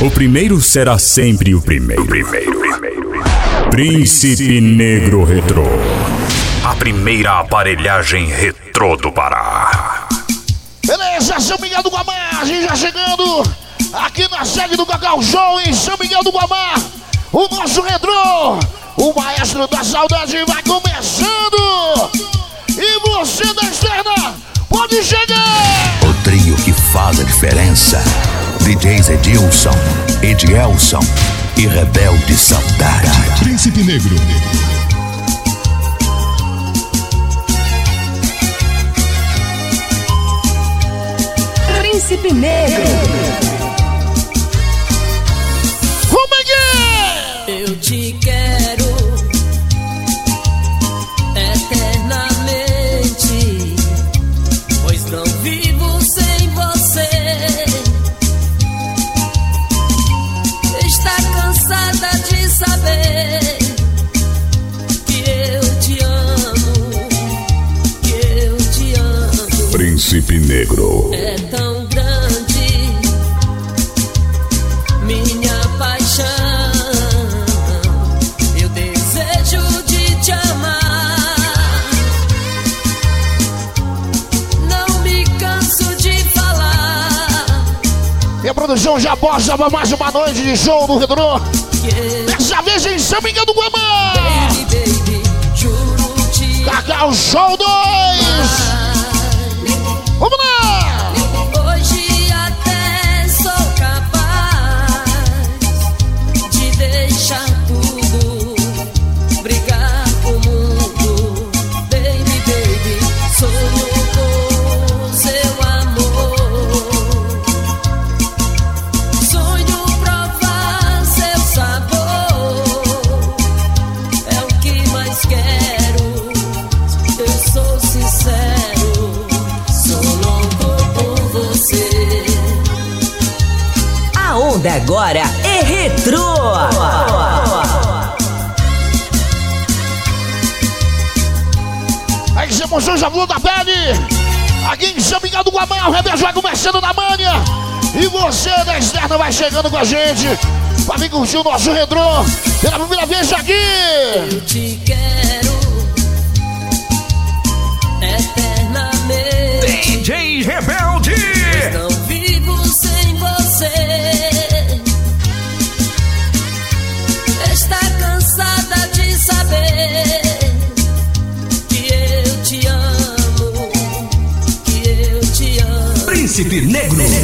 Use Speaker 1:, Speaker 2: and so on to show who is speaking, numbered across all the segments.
Speaker 1: O primeiro será sempre o primeiro. primeiro, primeiro. Príncipe Negro Retrô. A primeira aparelhagem retrô do Pará.
Speaker 2: Beleza, São Miguel do Guamá, a gente já chegando aqui na sede do Cacau Show em São Miguel do Guamá. O nosso retrô, o maestro da saudade vai começando. E você da externa, pode chegar.
Speaker 3: O trio que faz a diferença. DJs Edilson, Edielson e Rebelde Saudade.
Speaker 4: Príncipe Negro.
Speaker 5: Príncipe Negro.
Speaker 2: Como é que
Speaker 6: é?
Speaker 1: Príncipe Negro.
Speaker 6: É tão grande minha paixão. Eu desejo de te amar. Não me canso de falar.
Speaker 2: E a produção já posta pra mais uma noite de show no Retrô. Dessa vez em São Miguel do Guamá.
Speaker 6: Baby, baby, juro te
Speaker 2: Cacau Show 2.
Speaker 5: Agora é retrô.
Speaker 2: Aí você mostrou já da pele. Aqui em São Miguel do Guamá, o Rebelde vai começando na manha. E você da externa vai chegando com a gente. Pra vir curtir o nosso retrô. Pela primeira vez aqui.
Speaker 6: Eu te quero eternamente.
Speaker 4: DJ Rebelde. Príncipe Negro.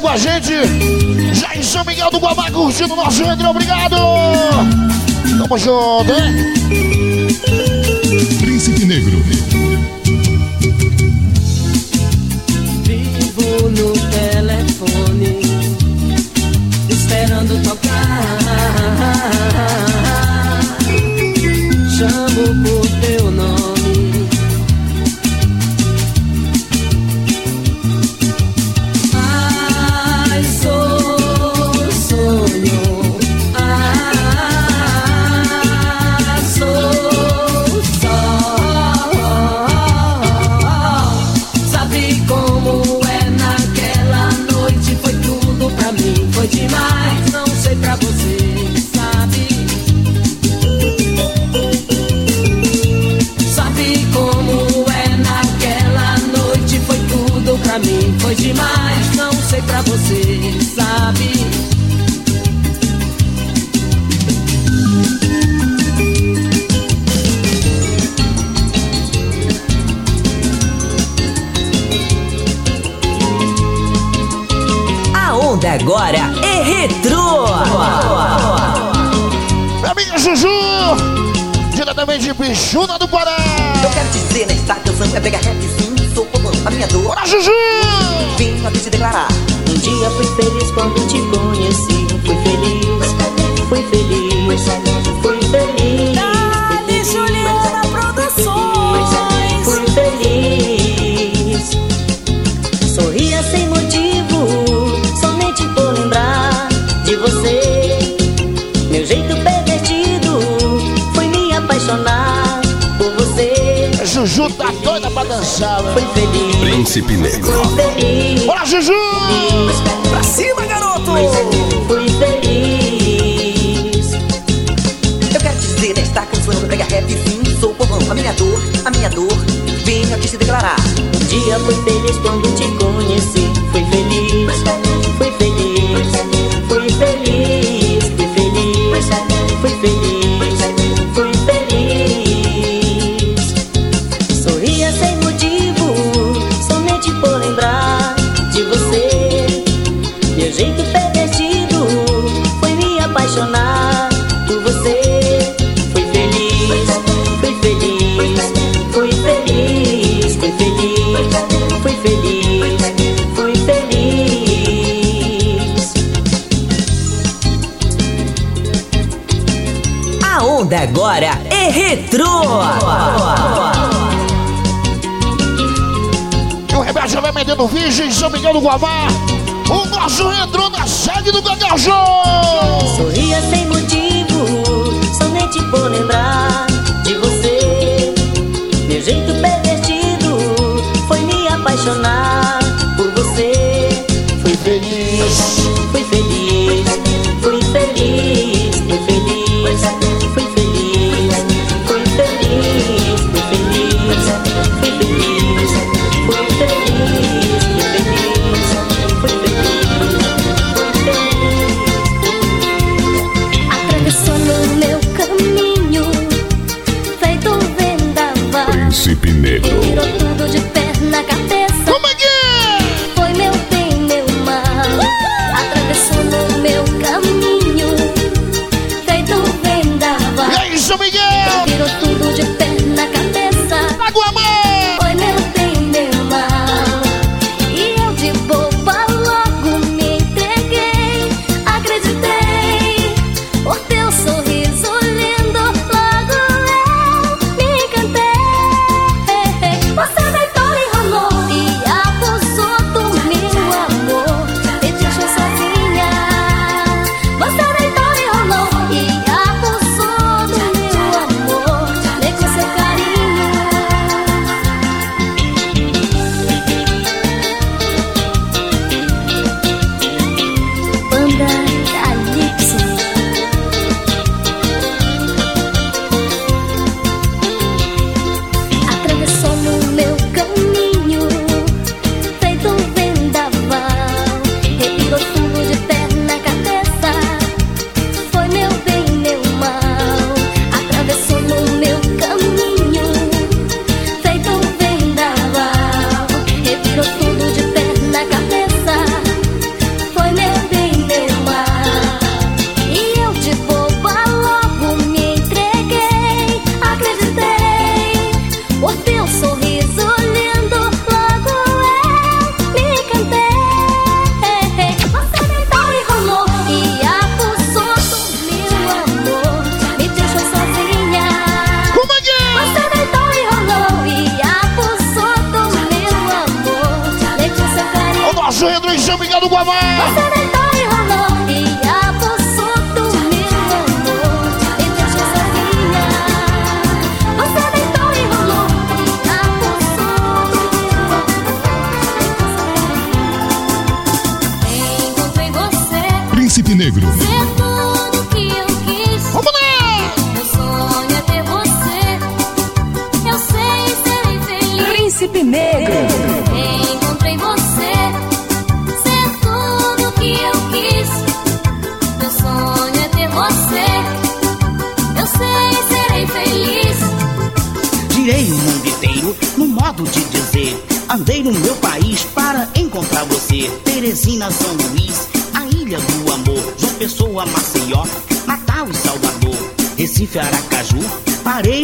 Speaker 6: Com
Speaker 2: a gente. Já em São Miguel do Guamá curtindo o nosso retro, obrigado! Tamo junto, hein?
Speaker 7: Príncipe Negro.
Speaker 4: Vivo no telefone, esperando tocar. Chamo por pra mim, foi demais. Não sei pra você, sabe?
Speaker 5: A onda agora é retrô.
Speaker 2: Minha amiga Juju, diretamente de Bichuna do Pará.
Speaker 8: Eu quero dizer nesta canção é pegar rap a minha dor.
Speaker 2: Bora, Juju!
Speaker 8: Vim aqui te declarar. Um dia fui feliz quando te conheci. Fui feliz, fui feliz, fui feliz.
Speaker 2: Velho.
Speaker 8: feliz,
Speaker 6: Príncipe Negro.
Speaker 2: Bora, Juju!
Speaker 5: Pra cima, garoto!
Speaker 8: Fui feliz. Eu quero dizer nesta canção prega rap sim, sou povão, a minha dor, a minha dor. Vim aqui se declarar. Um dia fui feliz quando te conheci.
Speaker 2: Paulo Guamá. O nosso entrou na sede do Gagajão.
Speaker 8: Sorria sem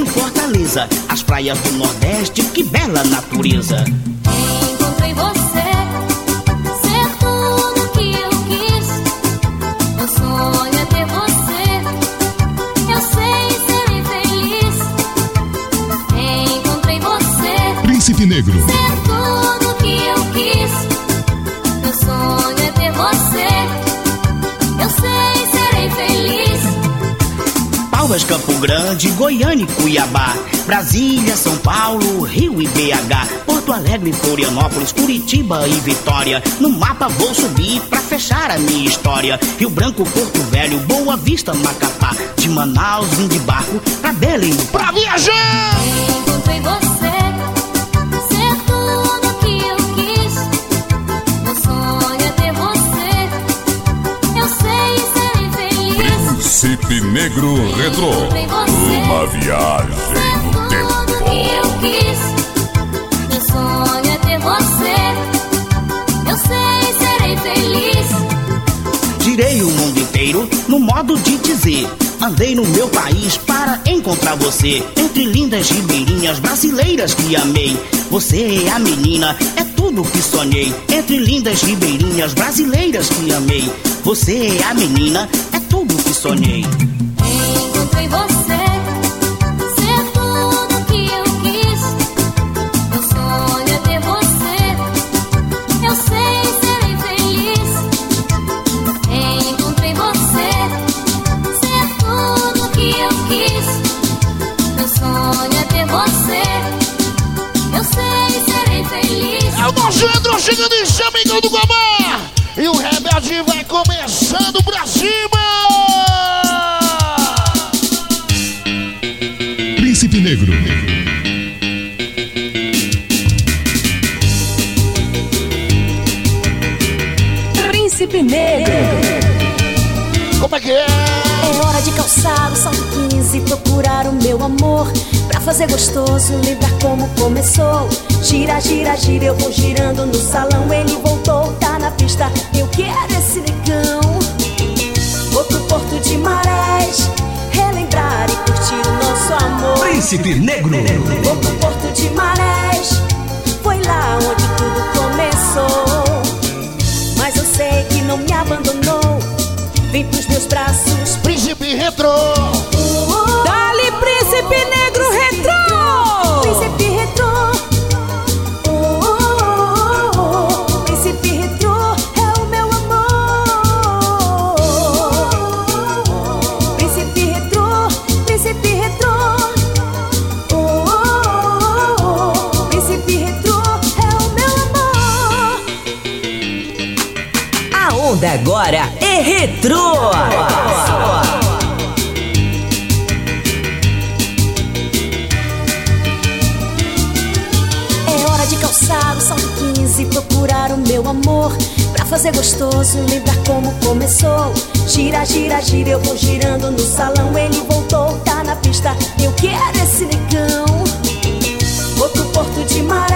Speaker 9: em Fortaleza. As praias do Nordeste, que bela natureza. Campo Grande, Goiânia e Cuiabá. Brasília, São Paulo, Rio e BH. Porto Alegre, Florianópolis, Curitiba e Vitória. No mapa vou subir pra fechar a minha história. Rio Branco, Porto Velho, Boa Vista, Macapá. De Manaus vim de barco pra Belém.
Speaker 2: Pra viajar!
Speaker 1: Príncipe Negro
Speaker 10: você,
Speaker 1: Uma viagem no
Speaker 10: tudo que eu
Speaker 1: tempo.
Speaker 10: quis. Meu sonho é ter você. Eu sei serei feliz.
Speaker 9: Girei o mundo inteiro no modo de dizer. Andei no meu país para encontrar você. Entre lindas ribeirinhas brasileiras que amei. Você é a menina, é tudo que sonhei. Entre lindas ribeirinhas brasileiras que amei. Você é a menina, tudo que sonhei.
Speaker 10: Encontrei você, ser tudo que eu quis. Meu sonho é ter você. Eu sei serei
Speaker 7: Negro.
Speaker 5: Príncipe Negro.
Speaker 2: Como é que é?
Speaker 11: É hora de calçar o salto 15 procurar o meu amor Pra fazer gostoso, lembrar como começou Gira, gira, gira, eu vou girando no salão Ele voltou, tá na pista, eu quero
Speaker 7: Príncipe Negro.
Speaker 11: Vou pro Porto de Marés Foi lá onde tudo começou Mas eu sei que não me abandonou Vem pros meus braços
Speaker 2: Príncipe Retrô.
Speaker 5: Agora é Retrô.
Speaker 11: É hora de calçar o salto 15 procurar o meu amor. Pra fazer gostoso, lembrar como começou. Gira, gira, gira, eu vou girando no salão. Ele voltou, tá na pista, eu quero esse negão. Vou pro Porto de Marés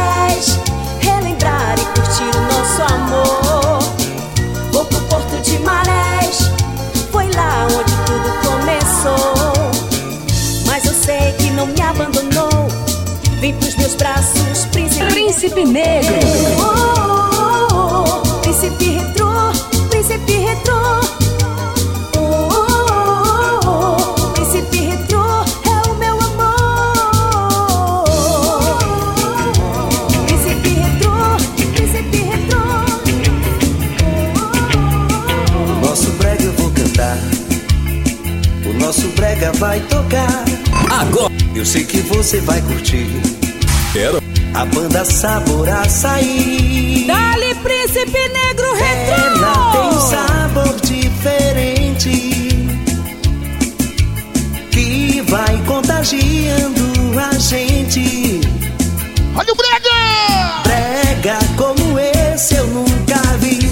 Speaker 11: não me abandonou Vem pros meus braços, príncipe
Speaker 5: Príncipe Negro.
Speaker 11: Oh, oh, oh, oh. Príncipe retrô, príncipe retrô
Speaker 12: sei que você vai curtir.
Speaker 6: Era.
Speaker 12: A banda Sabor Açaí.
Speaker 5: Dali Príncipe Negro Retrô.
Speaker 12: Ela tem um sabor diferente que vai contagiando a gente.
Speaker 2: Olha o Brega!
Speaker 12: Brega como esse eu nunca vi.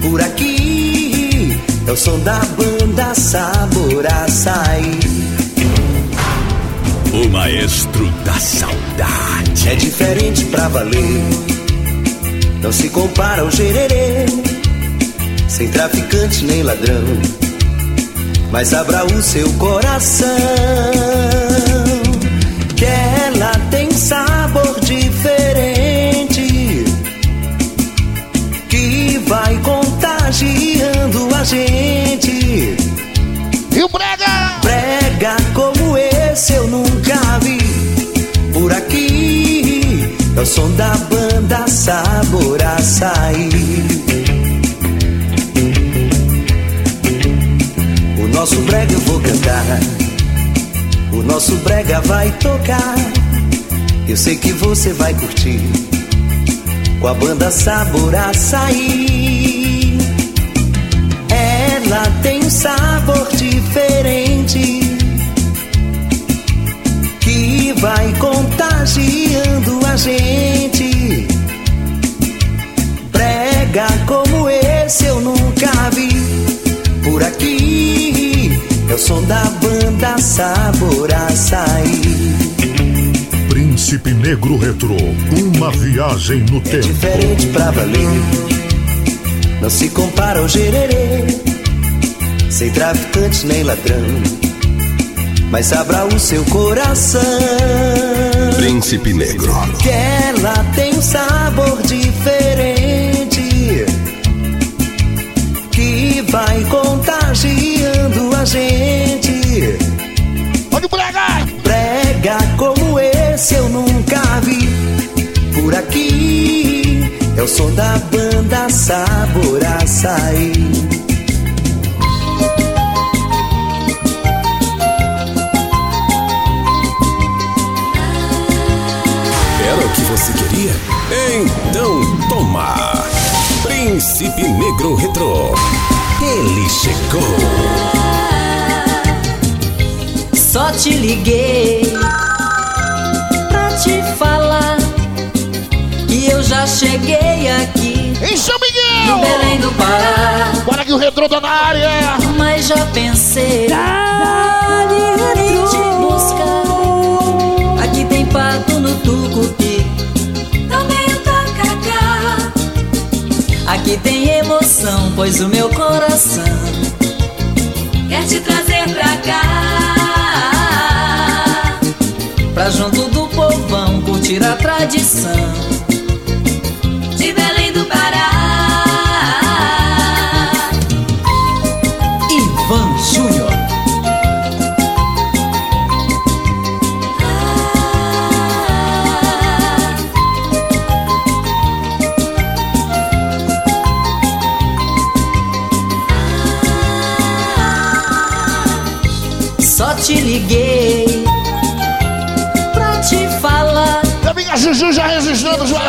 Speaker 12: Por aqui é o som da banda Sabor Açaí.
Speaker 3: O maestro da saudade.
Speaker 12: É diferente pra valer. Não se compara ao gererê. Sem traficante nem ladrão. Mas abra o seu coração. Que ela tem sabor diferente. Que vai contagiando a gente. Som da banda Sabor Açaí. O nosso brega eu vou cantar. O nosso brega vai tocar. Eu sei que você vai curtir. Com a banda Sabor Açaí. Ela tem um sabor diferente que vai contagiando gente. Brega como esse eu nunca vi. Por aqui é o som da banda Sabor Açaí.
Speaker 1: Príncipe Negro Retrô, uma viagem no
Speaker 12: É
Speaker 1: tempo.
Speaker 12: diferente pra valer. Não se compara ao gererê. Sem traficante nem ladrão. Mas abra o seu coração.
Speaker 6: Príncipe Negro.
Speaker 12: Que ela tem um sabor diferente. Que vai contagiando a gente.
Speaker 2: O Brega!
Speaker 12: Brega como esse eu nunca vi. Por aqui é o som da banda Sabor Açaí.
Speaker 6: Você queria? Então toma! Príncipe Negro Retrô. Ele chegou.
Speaker 13: Só te liguei pra te falar que eu já cheguei aqui
Speaker 2: Em São
Speaker 13: no
Speaker 2: Miguel!
Speaker 13: Belém do Pará.
Speaker 2: Bora que o Retrô tá na área!
Speaker 13: Mas já pensei em Aqui tem emoção, pois o meu coração quer te trazer pra cá. Pra junto do povão curtir a tradição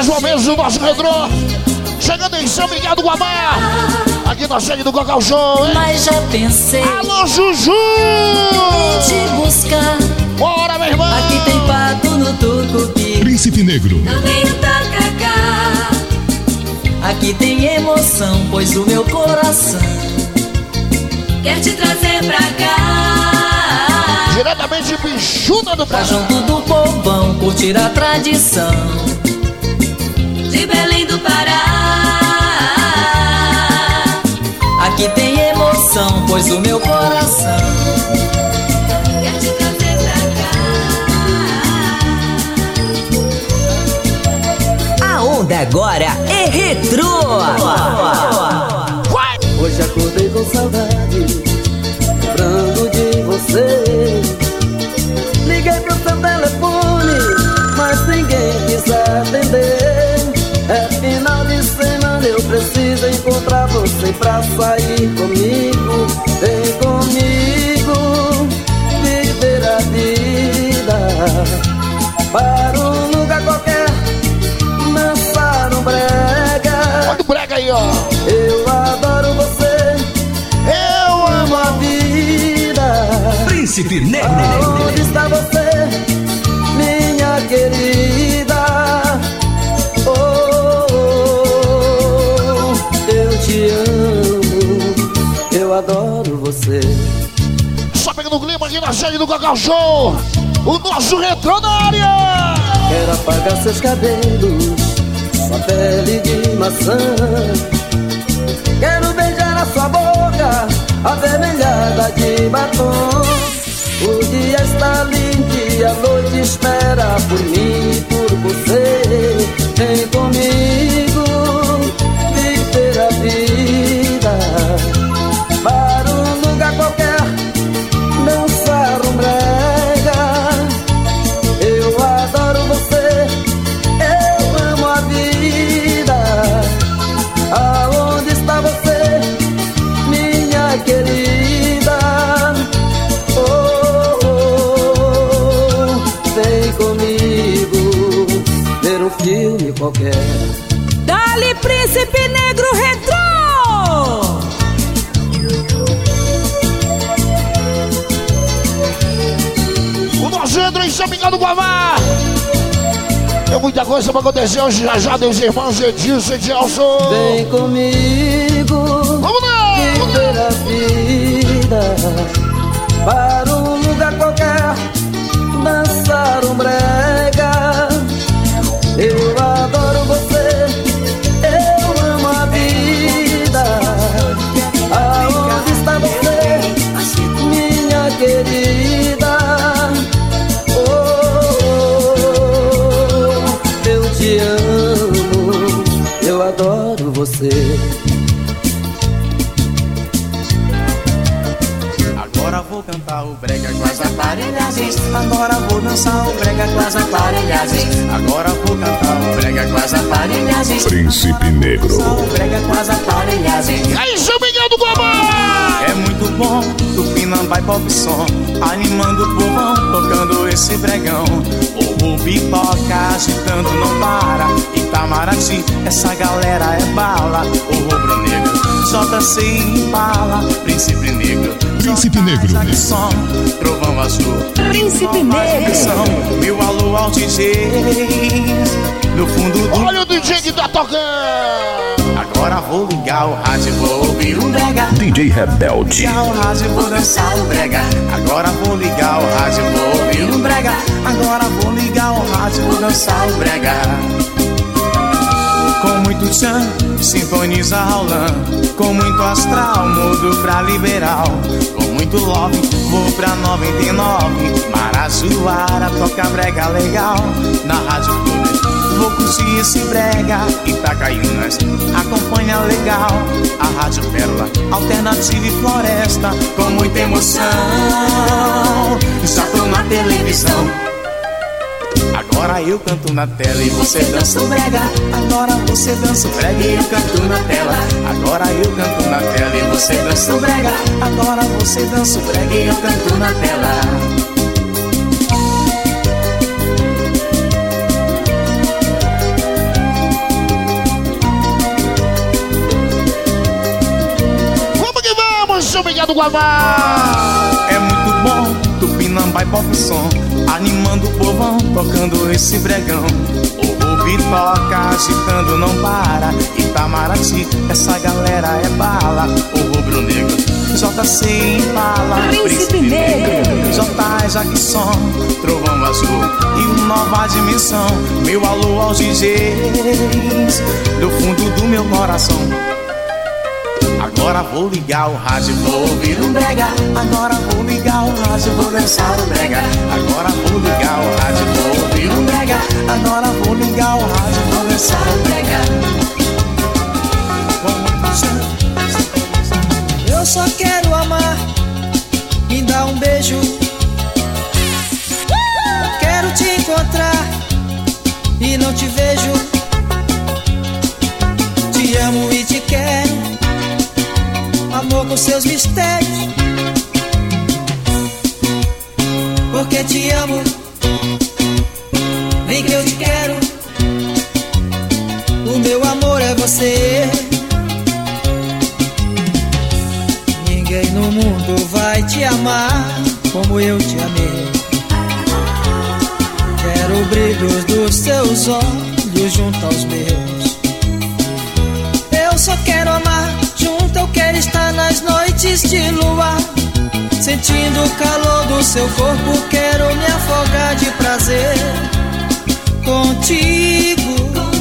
Speaker 2: os vários momentos do nosso Retrô. Chegando em São Miguel do Guamá. Aqui na sede do Cacau Show, hein?
Speaker 13: Mas já pensei
Speaker 2: Alô, Juju!
Speaker 13: te buscar.
Speaker 2: Bora, meu irmão!
Speaker 13: Aqui tem pato no tucupi,
Speaker 7: Príncipe Negro.
Speaker 13: também o tacacá. Aqui tem emoção, pois o meu coração quer te trazer pra cá.
Speaker 2: Diretamente de Bichuda do
Speaker 13: Pra
Speaker 2: Brasil.
Speaker 13: junto do povão curtir a tradição de Belém do Pará. Aqui tem emoção, pois o meu coração quer te trazer pra cá.
Speaker 5: A onda agora é retrô.
Speaker 7: Príncipe Negro.
Speaker 4: Aonde está você, minha querida? Oh, oh, oh, eu te amo. Eu adoro você.
Speaker 2: Só pegando o clima aqui na sede do Cacau Show. O nosso retrô na área.
Speaker 4: Quero apagar seus cabelos, sua pele de maçã. Quero beijar a sua boca, avermelhada de batom. O dia está lindo e a noite espera por mim e por você. Vem comigo qualquer.
Speaker 5: Dali Príncipe Negro Retrô!
Speaker 2: O nosso André em Miguel do Guamá. Tem muita coisa pra acontecer hoje já já, meus irmãos Edilson e Edilson.
Speaker 4: Vem comigo
Speaker 2: Vamos lá!
Speaker 4: viver a vida para um lugar qualquer, dançar um brega. Eu adoro você, eu amo a vida. Aonde está você, minha querida?
Speaker 14: Brega com as aparelhagens. Agora vou dançar o brega com as aparelhagens. Agora vou cantar o brega com as aparelhagens.
Speaker 1: Príncipe Negro.
Speaker 14: O brega com as aparelhagens.
Speaker 2: E aí, São Miguel do Guamá!
Speaker 14: É muito bom, Tupinambá e Pop Som Animando o povão, tocando esse bregão O Bitoca agitando não para Itamaraty, essa galera é bala O Rubro Negro, JC Impala Príncipe Negro
Speaker 7: Príncipe Negro.
Speaker 14: Jackson, Trovão Azul
Speaker 5: Príncipe Negro.
Speaker 14: Dimensão, Meu alô ao DJs No fundo do
Speaker 2: Olha o DJ que tá tocando!
Speaker 14: Agora vou ligar o rádio, vou ouvir um brega
Speaker 1: DJ Rebelde.
Speaker 14: ligar o rádio, vou dançar o brega. Agora vou ligar o rádio, vou ouvir um brega. Agora vou ligar o rádio, vou dançar o brega. Muito tchan, sintoniza Roland. Com muito astral, mudo pra liberal. Com muito love, vou pra 99. Marajoara, toca brega legal. Na rádio Clube, vou curtir esse brega. Itacaiunas, acompanha legal. A Rádio Pérola, alternativa e floresta. Com muita emoção, já tô na televisão. Agora eu canto na tela e você dança o brega. Agora você dança o brega e eu canto na tela. Agora eu canto na tela e você dança o brega. Agora você dança o brega e eu canto na tela.
Speaker 2: Vamos que vamos, São Miguel do Guamá!
Speaker 14: É muito bom, Tupinambá e Pop Som Animando o povão, tocando esse bregão. O Rubi toca, agitando não para. Itamaraty, essa galera é bala. O Rubro Negro, JC Impala
Speaker 5: Príncipe Negro.
Speaker 14: J. Jackson, Trovão Azul e uma nova dimensão Meu alô aos DJs Do fundo do meu coração Agora vou ligar o rádio, vou ouvir um brega. Agora vou ligar o rádio, vou dançar o brega. Agora vou ligar o rádio, vou ouvir um brega. Agora vou ligar o rádio, vou dançar o brega.
Speaker 15: Eu só quero amar, me dá um beijo. Quero te encontrar e não te vejo. Te amo e te quero, amor com seus mistérios. Porque te amo, vem que eu te quero. O meu amor é você. Ninguém no mundo vai te amar como eu te amei. Quero o brilho dos seus olhos junto aos meus. Eu só quero amar de lua. Sentindo o calor do seu corpo, quero me afogar de prazer contigo.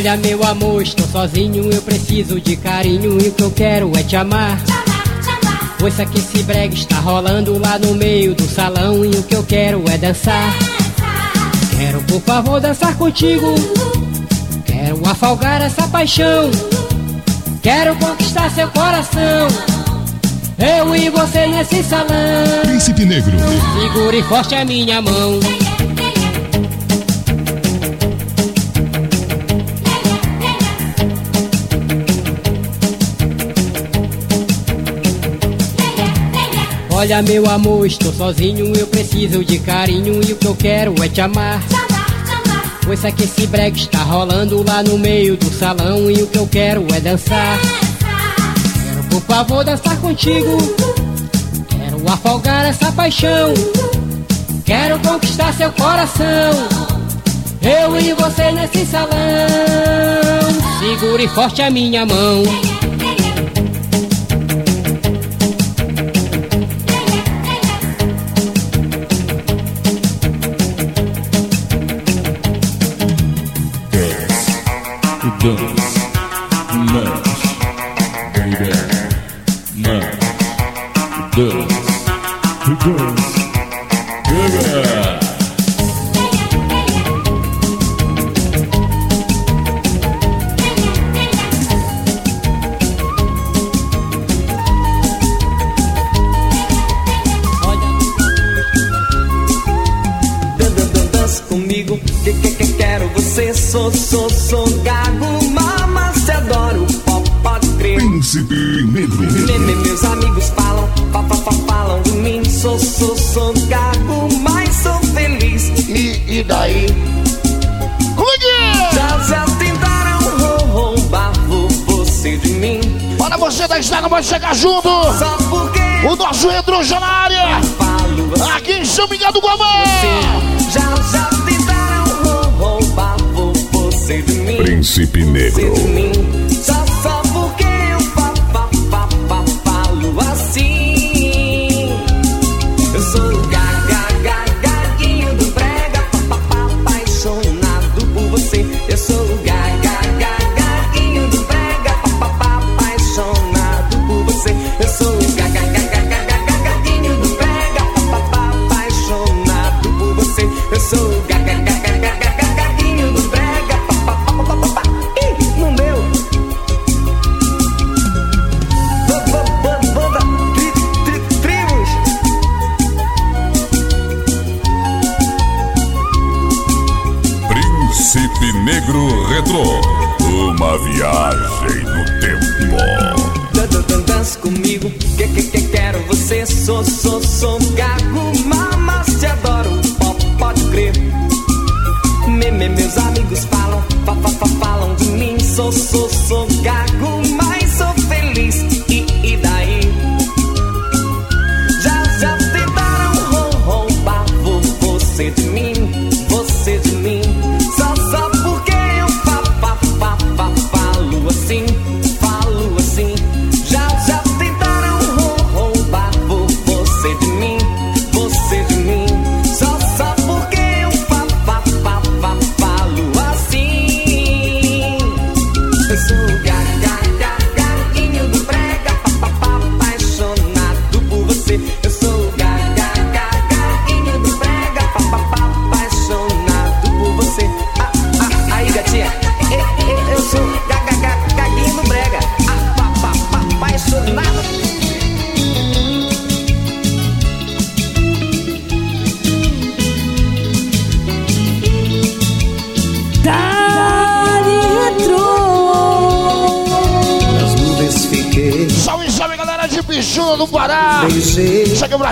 Speaker 16: Olha meu amor, estou sozinho, eu preciso de carinho e o que eu quero é te amar. Ouça que esse brega está rolando lá no meio do salão e o que eu quero é dançar. Quero por favor dançar contigo, quero afogar essa paixão, quero conquistar seu coração. Eu e você nesse salão.
Speaker 7: Príncipe Negro.
Speaker 16: Segure forte a minha mão. Olha meu amor, estou sozinho, eu preciso de carinho e o que eu quero é te amar. Ouça que esse break está rolando lá no meio do salão e o que eu quero é dançar. Quero por favor dançar contigo, quero afogar essa paixão, quero conquistar seu coração. Eu e você nesse salão, segure forte a minha mão.
Speaker 2: dum. Nosso retro já na área. Aqui em São Miguel do Guamá.
Speaker 17: já, já tentaram rou- roubar vo- você de mim.
Speaker 1: Príncipe Negro.
Speaker 17: de mim. Só, só porque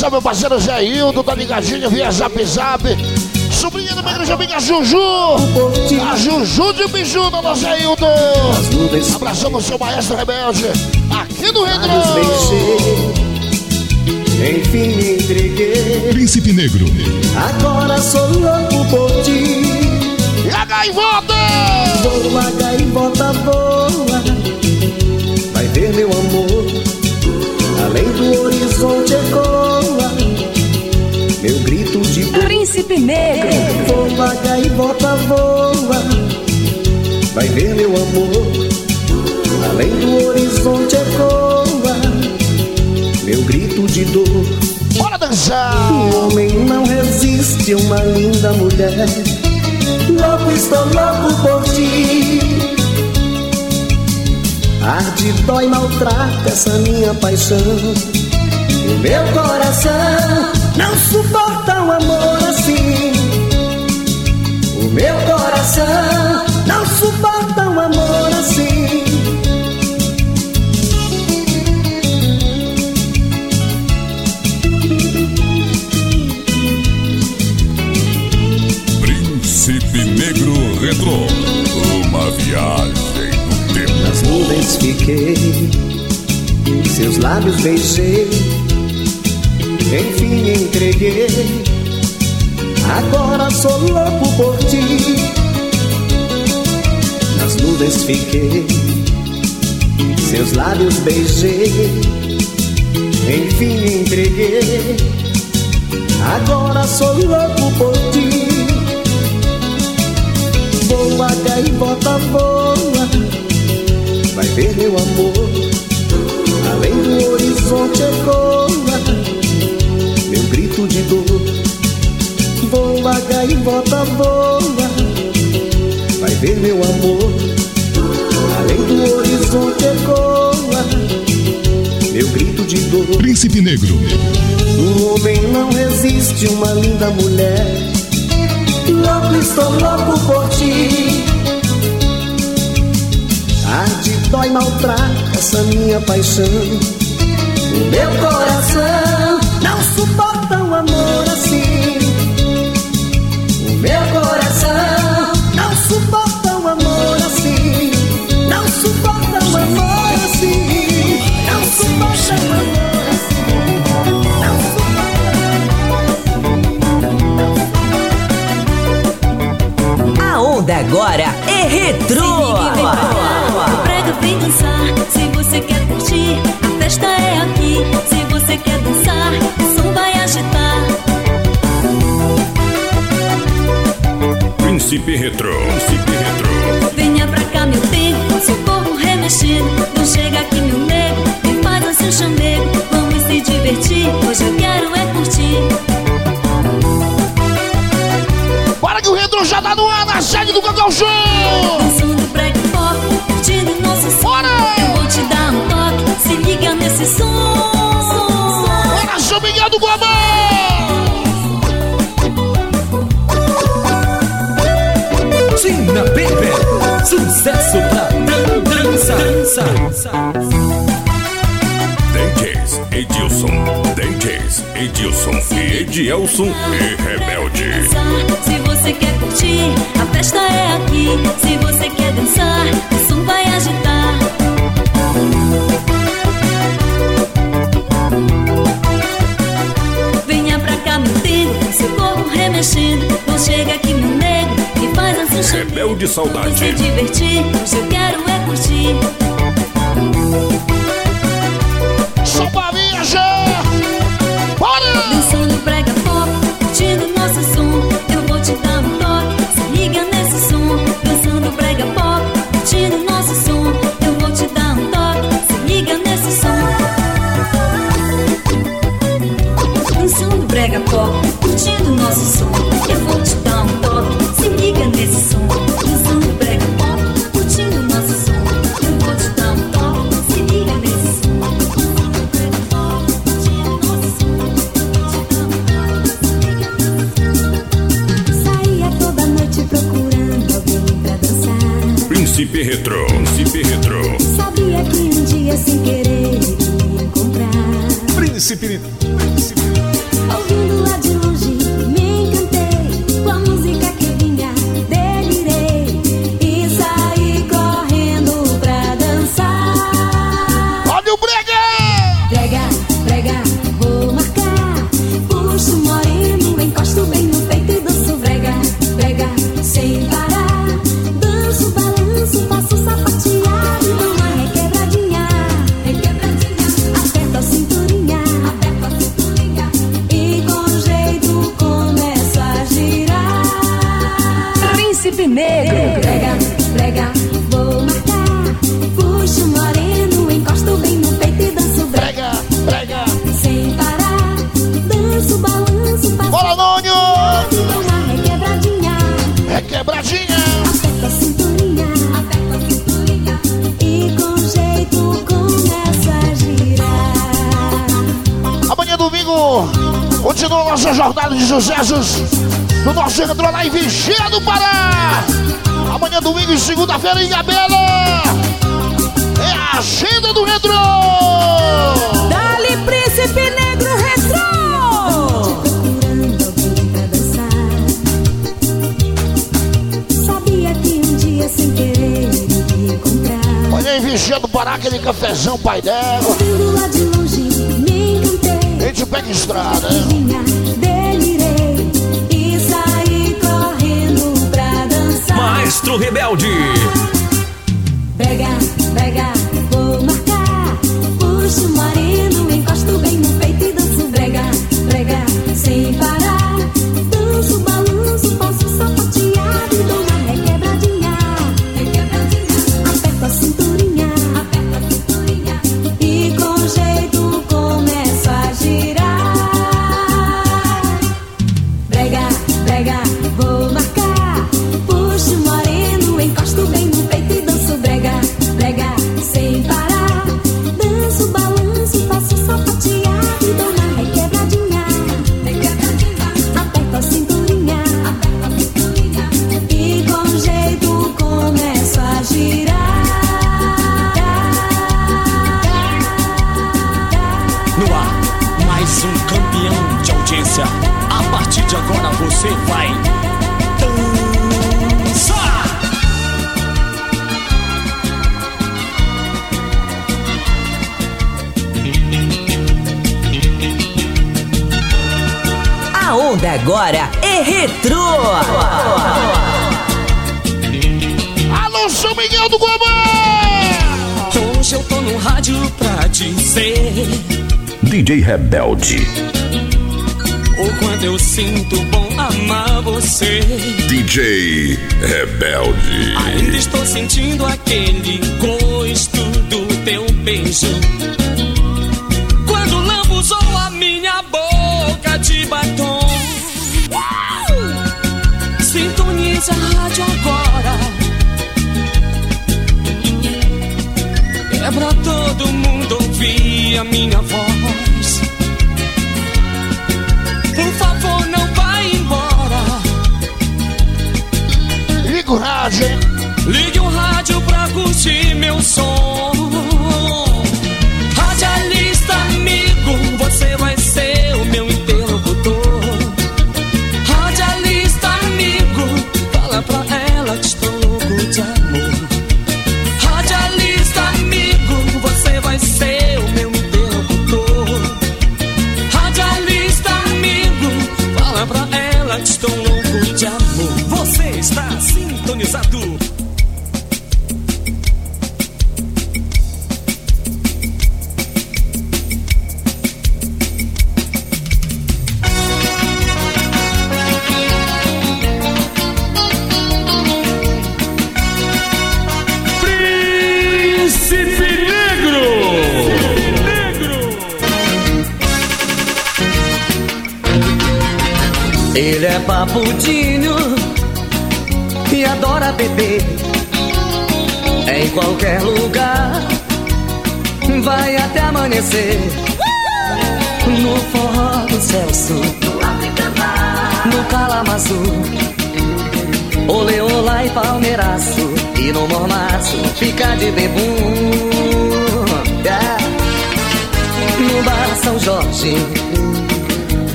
Speaker 2: abraçar meu parceiro Zé Hildo, tá ligadinho via Zap Zap. Sobrinha da minha grande amiga Juju. A Juju de Bijuna, do Zé Hildo. Abraçando o seu maestro rebelde. Aqui no Retro.
Speaker 12: Enfim me entreguei.
Speaker 18: Príncipe Negro.
Speaker 12: Agora sou louco por ti.
Speaker 2: E a gaivota!
Speaker 12: Voa, gaivota, voa. Vai ver meu amor. Além do horizonte ecoa.
Speaker 16: Príncipe Negro.
Speaker 12: Voa, gaivota, voa. Vai ver meu amor. Além do horizonte ecoa. Meu grito de dor.
Speaker 2: Bora dançar!
Speaker 12: O homem não resiste a uma linda mulher. Louco, estou louco por ti. Arde, dói, maltrata essa minha paixão. O meu coração não suporta um amor assim. O meu coração não suporta um amor assim.
Speaker 7: Príncipe Negro Retro. Uma viagem no tempo.
Speaker 12: Nas nuvens fiquei, seus lábios beijei, enfim me entreguei. Agora sou louco por ti. Nas nuvens fiquei, seus lábios beijei, enfim me entreguei. Agora sou louco por ti. Voa, gaivota, voa. Vai ver meu amor. Além do horizonte ecoa. Gaivota, voa. Vai ver meu amor. Além do horizonte ecoa. Meu grito de dor.
Speaker 18: Príncipe Negro.
Speaker 12: Um homem não resiste a uma linda mulher. Louco, estou louco por ti. Arde, dói, maltrata essa minha paixão. O meu coração não suporta um amor
Speaker 5: agora é retrô.
Speaker 10: O prega vem dançar, se você quer curtir, a festa é aqui. Se você quer dançar, o som vai agitar.
Speaker 7: Príncipe Retro. Príncipe Retro.
Speaker 10: Venha pra cá, meu tempo, seu corpo remexendo. Não chega aqui, meu nego, me faz o chamego. Vamos se divertir, hoje eu quero é curtir.
Speaker 2: Bora que o Retro já tá no ar na sede do Cacau Show!
Speaker 10: Som. Eu vou te dar um toque, se liga nesse som.
Speaker 2: Bora, São Miguel do Guamá!
Speaker 19: Tina Baby, sucesso pra dan- dança. dança.
Speaker 7: Edilson e Edielson e Rebelde.
Speaker 10: Se você quer curtir, a festa é aqui. Se você quer dançar, o som vai agitar. Venha pra cá, meu seu corpo remexendo. Não chega aqui, meu nego, me faz assim chamar.
Speaker 7: Rebelde
Speaker 10: Se
Speaker 7: Saudade.
Speaker 10: divertir, hoje eu quero é curtir. Curtindo nosso som. Girar.
Speaker 5: Príncipe Negro.
Speaker 10: Brega, brega, vou marcar. Puxo moreno, encosto bem no peito e danço brega,
Speaker 2: brega,
Speaker 10: sem parar. Danço, balanço, passo.
Speaker 2: Bora, Nônio!
Speaker 10: Dou uma requebradinha,
Speaker 2: Requebradinha!
Speaker 10: aperto a cinturinha, aperto a cinturinha e com jeito começa a girar.
Speaker 2: Amanhã, domingo, continua a nossa jornada de sucessos do nosso Retro lá em Vigia do Pará. Amanhã, domingo e segunda-feira em Gabela. É a agenda do Retro.
Speaker 5: Dali Príncipe Negro Retro.
Speaker 10: Sabia que um dia sem querer iria encontrar.
Speaker 2: Olha em Vigia do Pará, aquele cafezão pai dela.
Speaker 10: Ouvindo lá de longe, me encantei.
Speaker 2: A gente pega estrada, né?
Speaker 19: Maestro Rebelde.
Speaker 10: Brega, brega,
Speaker 8: retrô.
Speaker 2: Alô, São Miguel do Guamá!
Speaker 19: Hoje eu tô no rádio pra dizer
Speaker 6: DJ Rebelde.
Speaker 19: o quanto eu sinto bom amar você.
Speaker 6: DJ Rebelde.
Speaker 19: Ainda estou sentindo aquele gosto do teu beijo. Ouvir a minha voz. Por favor, não vá embora.
Speaker 2: Liga o rádio?
Speaker 19: Ligue o rádio pra curtir meu som.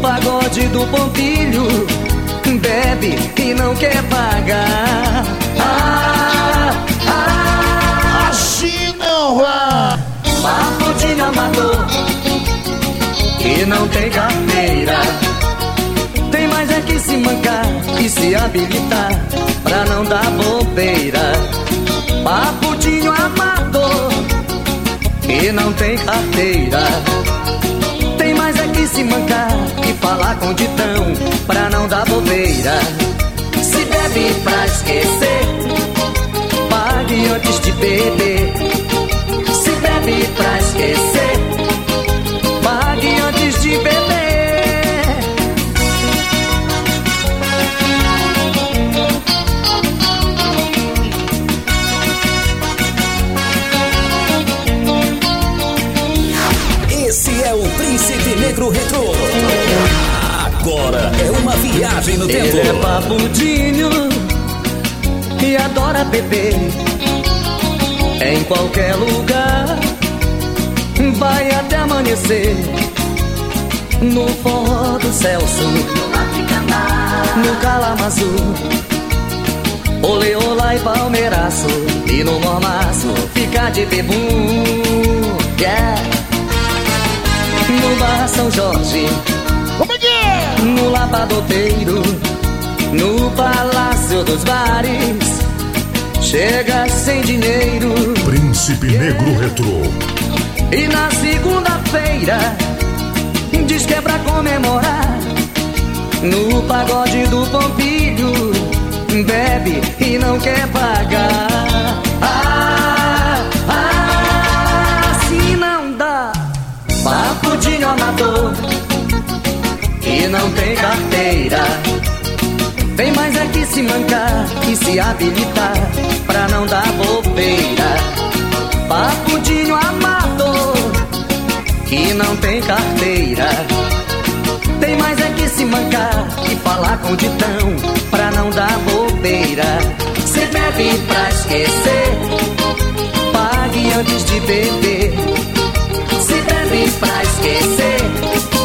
Speaker 4: Pagode do Pompilho, bebe e não quer pagar. Ah, ah,
Speaker 2: assim não vai.
Speaker 4: Papo de amador que não tem carteira. Tem mais é que se mancar e se habilitar pra não dar bobeira. Paputinho amador que não tem carteira. Se mancar e falar com ditão pra não dar bobeira. Se bebe pra esquecer, pague antes de beber. Se bebe pra esquecer,
Speaker 6: Agora é uma viagem no tempo.
Speaker 4: Ele é papudinho e adora beber. Em qualquer lugar, vai até amanhecer. No forró do Celso, no Calamazu, Ole, olá e palmeiraço. E no mormaço, fica de bebum. Yeah. No Bar São Jorge,
Speaker 2: Como é que é?
Speaker 4: no Lapadoteiro, no Palácio dos Bares. Chega sem dinheiro
Speaker 20: Príncipe Negro Retro.
Speaker 4: e na segunda-feira diz que é pra comemorar. No pagode do Pompilho, bebe e não quer pagar. Não tem carteira. Tem mais é que se mancar e se habilitar pra não dar bobeira. Papudinho amador que não tem carteira. Tem mais é que se mancar e falar com ditão pra não dar bobeira. Se bebe pra esquecer, pague antes de beber. Se bebe pra esquecer,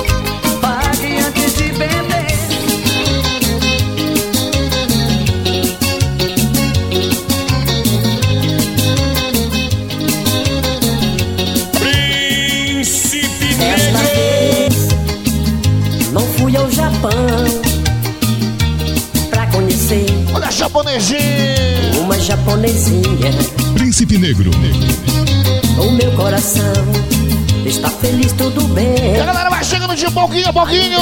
Speaker 8: uma japonesinha.
Speaker 7: Príncipe Negro.
Speaker 8: O meu coração está feliz, tudo bem.
Speaker 2: E a galera vai chegando de pouquinho a pouquinho.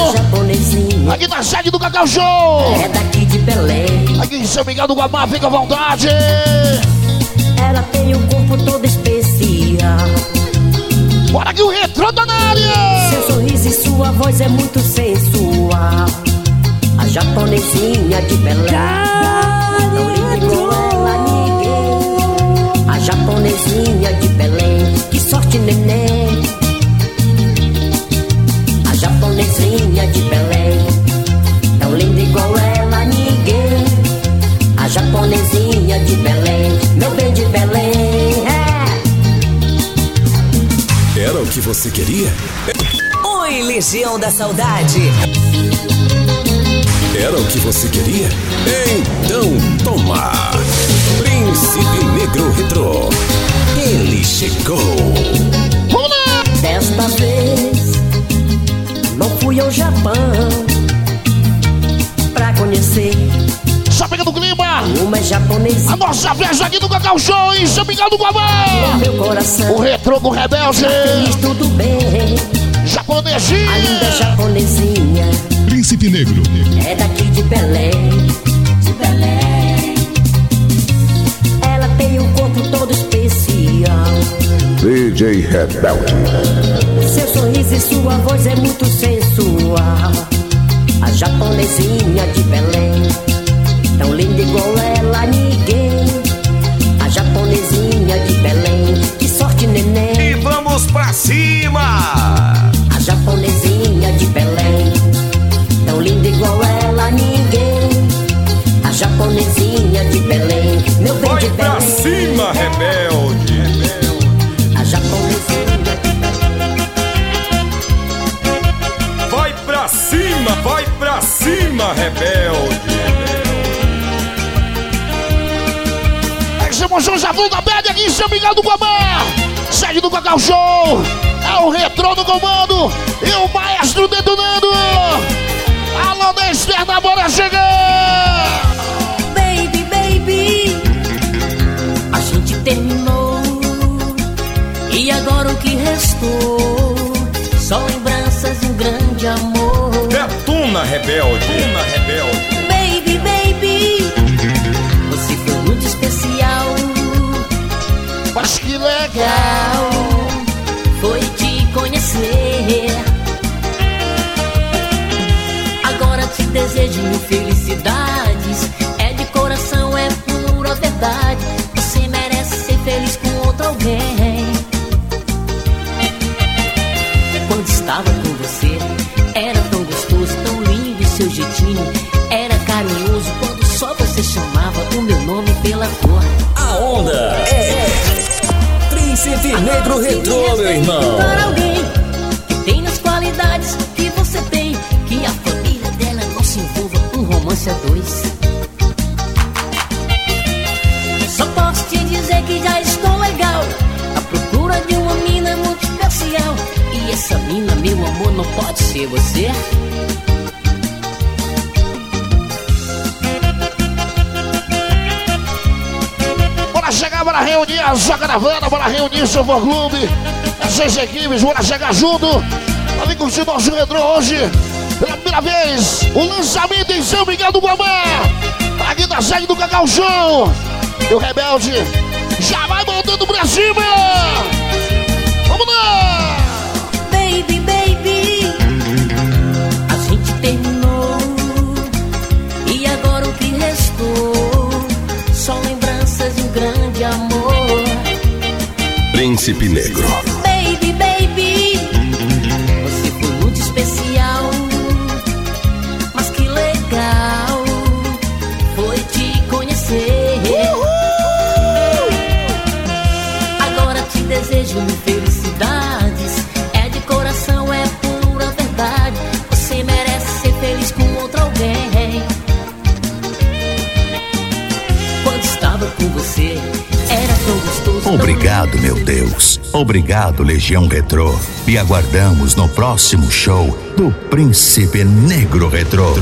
Speaker 2: Aqui na sede do Cacau Show.
Speaker 8: é daqui de Belém.
Speaker 2: Aqui em São Miguel do Guamá, fica à vontade.
Speaker 8: Ela tem um corpo todo especial.
Speaker 2: Bora que o retrô tá na área.
Speaker 8: Seu sorriso e sua voz é muito sensual. A japonesinha de Belém.
Speaker 6: Você queria?
Speaker 5: Oi, Legião da Saudade.
Speaker 6: Era o que você queria? Então toma! Príncipe Negro Retro. Ele chegou.
Speaker 8: Desta vez não fui ao Japão pra conhecer
Speaker 2: Só pega do clima.
Speaker 8: uma japonesa.
Speaker 2: A nossa viagem aqui Show em São Miguel do Guamá.
Speaker 8: Meu coração
Speaker 2: O retrô com rebelde.
Speaker 8: tudo bem. A linda
Speaker 2: Japonesinha.
Speaker 8: japonesinha
Speaker 7: Príncipe Negro.
Speaker 8: é daqui de Belém. De Belém. Ela tem um corpo todo especial.
Speaker 3: DJ Rebelde.
Speaker 8: Seu sorriso e sua voz é muito sensual. A japonesinha de Belém, tão linda igual ela ninguém. Vamos pra cima! A japonesinha de Belém, tão linda igual
Speaker 6: ela ninguém. A japonesinha de Belém, meu bem Vai de Belém. Pra cima,
Speaker 7: rebelde. A japonesinha de Belém. Vai pra cima, vai pra cima, rebelde.
Speaker 2: Chama o João Javu da Bede aqui em São Miguel do Guamã. Do Cacau Show. É o retrô no comando. E o maestro detonando. Alô, da externa, bora chegar.
Speaker 8: Baby, baby, a gente terminou. E agora o que restou? Só lembranças e um grande amor.
Speaker 7: Detuna rebelde. Detuna rebelde.
Speaker 2: Mas que
Speaker 8: legal foi te conhecer. Agora te desejo mil
Speaker 6: Negro Retrô, meu irmão.
Speaker 8: Para alguém que tem as qualidades que você tem, que a família dela não se envolva um romance a dois. Só posso te dizer que já estou legal, à procura de uma mina muito especial. E essa mina, meu amor, não pode ser você.
Speaker 2: Reunir a sua caravana, bora reunir seu fã clube, as suas equipes, bora chegar junto. Vir curtir nosso retrô hoje, pela primeira vez, o lançamento em São Miguel do Guamá, aqui na sede do Cacau Show. E o Rebelde já vai voltando pra cima.
Speaker 3: Príncipe Negro. Obrigado, meu Deus. Obrigado, Legião Retrô. E aguardamos no próximo show do Príncipe Negro Retrô.